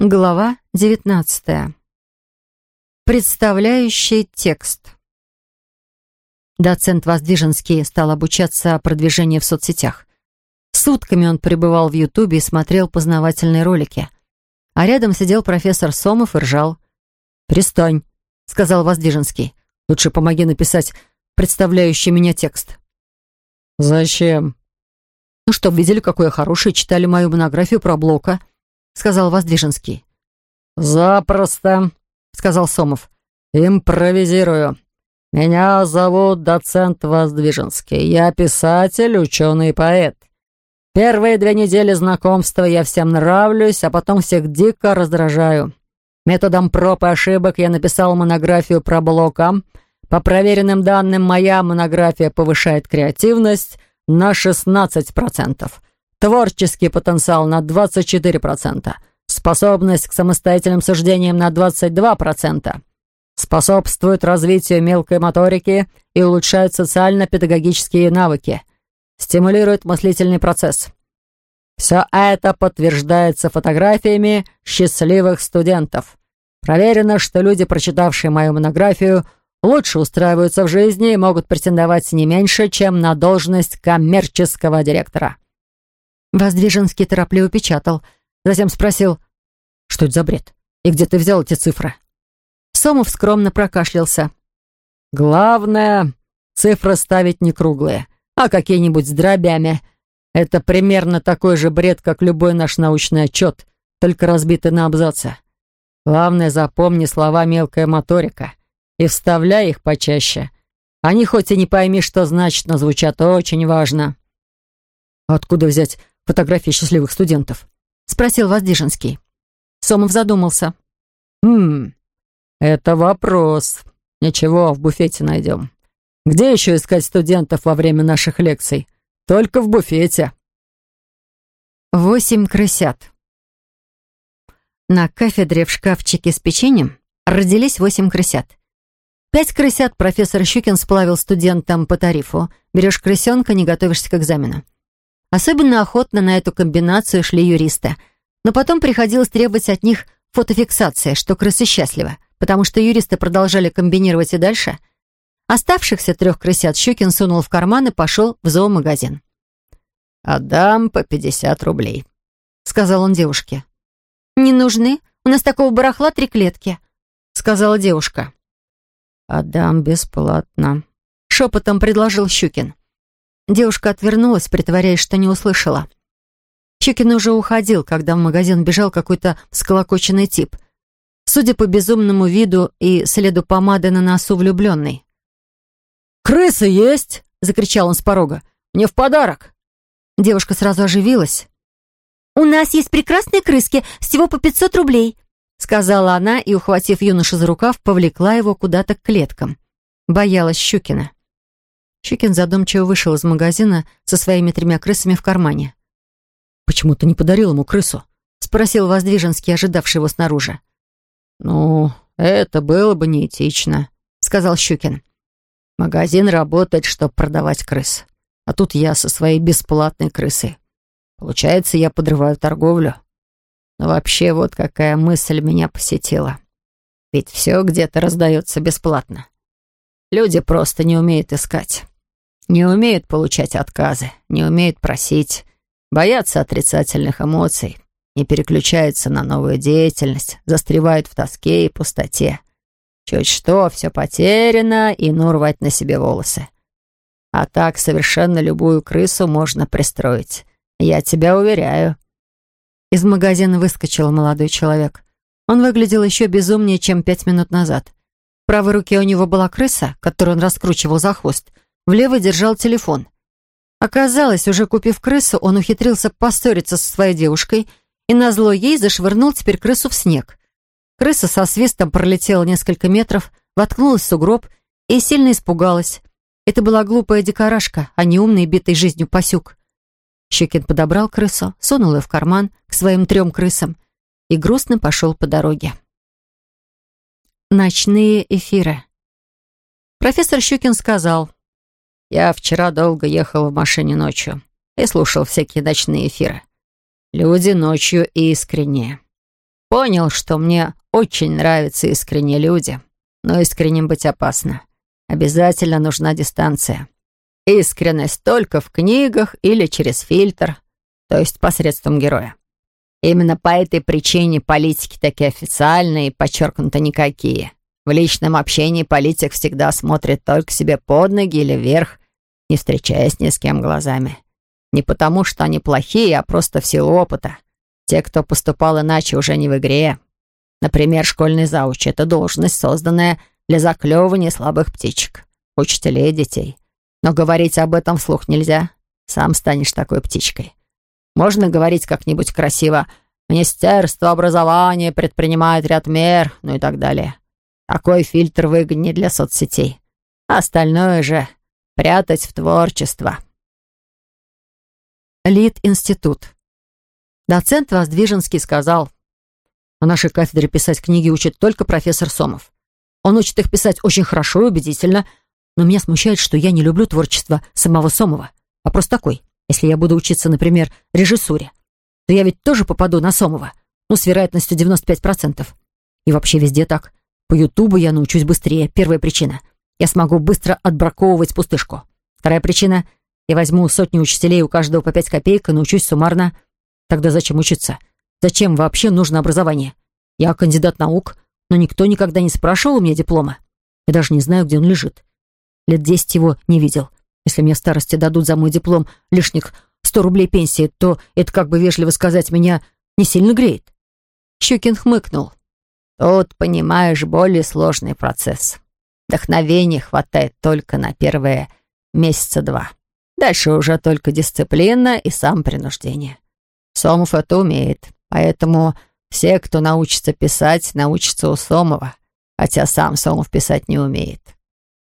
Глава 19. Представляющий текст. Доцент Воздвиженский стал обучаться продвижению в соцсетях. Сутками он пребывал в Ютубе и смотрел познавательные ролики. А рядом сидел профессор Сомов и ржал. «Перестань», — сказал Воздвиженский. «Лучше помоги написать представляющий меня текст». «Зачем?» «Ну, чтобы видели, какой я хороший, читали мою монографию про Блока» сказал Воздвиженский. «Запросто», — сказал Сомов. «Импровизирую. Меня зовут доцент Воздвиженский. Я писатель, ученый и поэт. Первые две недели знакомства я всем нравлюсь, а потом всех дико раздражаю. Методом проб и ошибок я написал монографию про Блока. По проверенным данным, моя монография повышает креативность на 16%. Творческий потенциал на 24%. Способность к самостоятельным суждениям на 22%. Способствует развитию мелкой моторики и улучшает социально-педагогические навыки. Стимулирует мыслительный процесс. Все это подтверждается фотографиями счастливых студентов. Проверено, что люди, прочитавшие мою монографию, лучше устраиваются в жизни и могут претендовать не меньше, чем на должность коммерческого директора. Воздвиженский торопливо печатал. Затем спросил, «Что это за бред? И где ты взял эти цифры?» Сомов скромно прокашлялся. «Главное, цифры ставить не круглые, а какие-нибудь с дробями. Это примерно такой же бред, как любой наш научный отчет, только разбитый на абзацы. Главное, запомни слова «мелкая моторика» и вставляй их почаще. Они хоть и не пойми, что значит, но звучат очень важно». «Откуда взять фотографии счастливых студентов?» — спросил Воздвиженский. Сомов задумался. «Хм, это вопрос. Ничего, в буфете найдем. Где еще искать студентов во время наших лекций? Только в буфете». Восемь крысят. На кафедре в шкафчике с печеньем родились восемь крысят. Пять крысят профессор Щукин сплавил студентам по тарифу. Берешь крысенка, не готовишься к экзамену. Особенно охотно на эту комбинацию шли юристы. Но потом приходилось требовать от них фотофиксации, что крысы счастливы, потому что юристы продолжали комбинировать и дальше. Оставшихся трех крысят Щукин сунул в карман и пошел в зоомагазин. «Отдам по пятьдесят рублей», — сказал он девушке. «Не нужны. У нас такого барахла три клетки», — сказала девушка. «Отдам бесплатно», — шепотом предложил Щукин. Девушка отвернулась, притворяясь, что не услышала. Чикин уже уходил, когда в магазин бежал какой-то сколокоченный тип. Судя по безумному виду и следу помады на носу влюбленный. «Крысы есть!» — закричал он с порога. «Мне в подарок!» Девушка сразу оживилась. «У нас есть прекрасные крыски, всего по 500 рублей», — сказала она и, ухватив юношу за рукав, повлекла его куда-то к клеткам. Боялась Щукина. Щукин задумчиво вышел из магазина со своими тремя крысами в кармане. «Почему ты не подарил ему крысу?» — спросил Воздвиженский, ожидавший его снаружи. «Ну, это было бы неэтично», — сказал Щукин. «Магазин работает, чтобы продавать крыс. А тут я со своей бесплатной крысой. Получается, я подрываю торговлю. Но вообще вот какая мысль меня посетила. Ведь все где-то раздается бесплатно. Люди просто не умеют искать. Не умеют получать отказы, не умеют просить, боятся отрицательных эмоций, не переключаются на новую деятельность, застревают в тоске и пустоте. Чуть что, все потеряно, и ну рвать на себе волосы. А так совершенно любую крысу можно пристроить. Я тебя уверяю. Из магазина выскочил молодой человек. Он выглядел еще безумнее, чем пять минут назад. В правой руке у него была крыса, которую он раскручивал за хвост — в левой держал телефон. Оказалось, уже купив крысу, он ухитрился поссориться со своей девушкой и назло ей зашвырнул теперь крысу в снег. Крыса со свистом пролетела несколько метров, воткнулась в сугроб и сильно испугалась. Это была глупая дикарашка, а не умный, битый жизнью пасюк. Щекин подобрал крысу, сунул ее в карман к своим трем крысам и грустно пошел по дороге. Ночные эфиры. Профессор Щукин сказал, я вчера долго ехал в машине ночью и слушал всякие ночные эфиры. Люди ночью искренние. Понял, что мне очень нравятся искренние люди, но искренним быть опасно. Обязательно нужна дистанция. Искренность только в книгах или через фильтр, то есть посредством героя. Именно по этой причине политики такие официальные и подчеркнуто никакие. В личном общении политик всегда смотрит только себе под ноги или вверх, не встречаясь ни с кем глазами. Не потому, что они плохие, а просто в силу опыта. Те, кто поступал иначе, уже не в игре. Например, школьный зауч — это должность, созданная для заклевывания слабых птичек, учителей и детей. Но говорить об этом вслух нельзя. Сам станешь такой птичкой. Можно говорить как-нибудь красиво «Министерство образования предпринимает ряд мер», ну и так далее. Такой фильтр выгоднее для соцсетей. А остальное же прятать в творчество. Лид-институт. Доцент Воздвиженский сказал, «На нашей кафедре писать книги учит только профессор Сомов. Он учит их писать очень хорошо и убедительно, но меня смущает, что я не люблю творчество самого Сомова. Вопрос такой, если я буду учиться, например, режиссуре, то я ведь тоже попаду на Сомова, ну, с вероятностью 95%. И вообще везде так. По Ютубу я научусь быстрее. Первая причина. Я смогу быстро отбраковывать пустышку. Вторая причина. Я возьму сотни учителей, у каждого по пять копеек, и научусь суммарно. Тогда зачем учиться? Зачем вообще нужно образование? Я кандидат наук, но никто никогда не спрашивал у меня диплома. Я даже не знаю, где он лежит. Лет десять его не видел. Если мне старости дадут за мой диплом лишних сто рублей пенсии, то это, как бы вежливо сказать, меня не сильно греет. Щукин хмыкнул. Тут, понимаешь, более сложный процесс. Вдохновения хватает только на первые месяца два. Дальше уже только дисциплина и сам принуждение. Сомов это умеет, поэтому все, кто научится писать, научатся у Сомова, хотя сам Сомов писать не умеет.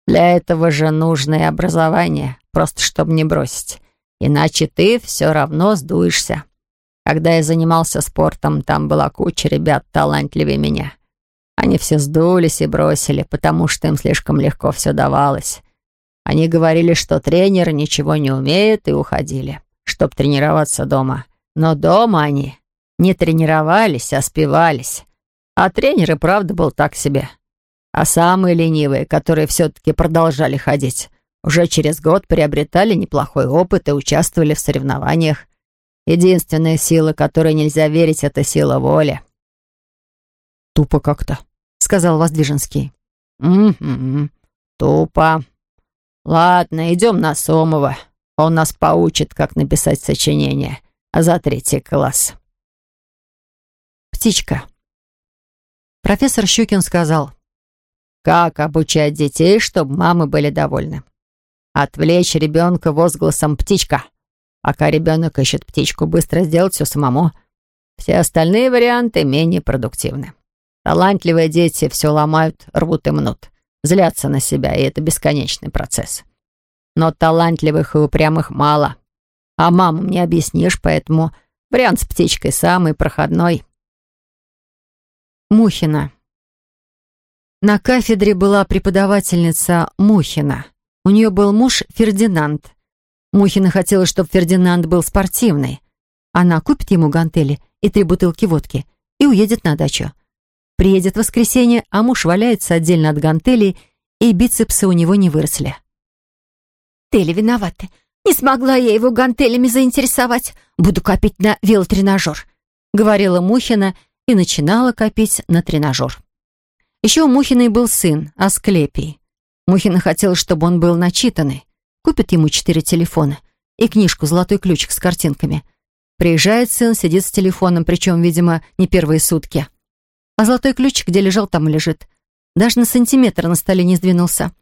Для этого же нужно и образование, просто чтобы не бросить. Иначе ты все равно сдуешься. Когда я занимался спортом, там была куча ребят талантливее меня. Они все сдулись и бросили, потому что им слишком легко все давалось. Они говорили, что тренер ничего не умеет, и уходили, чтоб тренироваться дома. Но дома они не тренировались, а спивались. А тренер и правда был так себе. А самые ленивые, которые все-таки продолжали ходить, уже через год приобретали неплохой опыт и участвовали в соревнованиях. Единственная сила, которой нельзя верить, это сила воли. «Тупо как-то», сказал Воздвиженский. «Угу, тупо. Ладно, идем на Сомова. Он нас поучит, как написать сочинение. А за третий класс». Птичка. Профессор Щукин сказал, «Как обучать детей, чтобы мамы были довольны? Отвлечь ребенка возгласом «птичка». Пока ребенок ищет птичку, быстро сделать все самому. Все остальные варианты менее продуктивны. Талантливые дети все ломают, рвут и мнут. Злятся на себя, и это бесконечный процесс. Но талантливых и упрямых мало. А мамам не объяснишь, поэтому вариант с птичкой самый проходной. Мухина. На кафедре была преподавательница Мухина. У нее был муж Фердинанд. Мухина хотела, чтобы Фердинанд был спортивный. Она купит ему гантели и три бутылки водки и уедет на дачу. Приедет воскресенье, а муж валяется отдельно от гантелей, и бицепсы у него не выросли. «Тели виноваты. Не смогла я его гантелями заинтересовать. Буду копить на велотренажер», — говорила Мухина и начинала копить на тренажер. Еще у Мухиной был сын, Асклепий. Мухина хотела, чтобы он был начитанный. Купит ему четыре телефона и книжку «Золотой ключик» с картинками. Приезжает сын, сидит с телефоном, причем, видимо, не первые сутки. А золотой ключик, где лежал, там и лежит. Даже на сантиметр на столе не сдвинулся.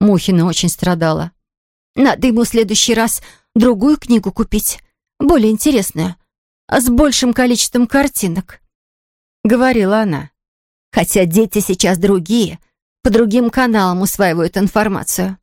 Мухина очень страдала. «Надо ему в следующий раз другую книгу купить, более интересную, а с большим количеством картинок», — говорила она. «Хотя дети сейчас другие, по другим каналам усваивают информацию».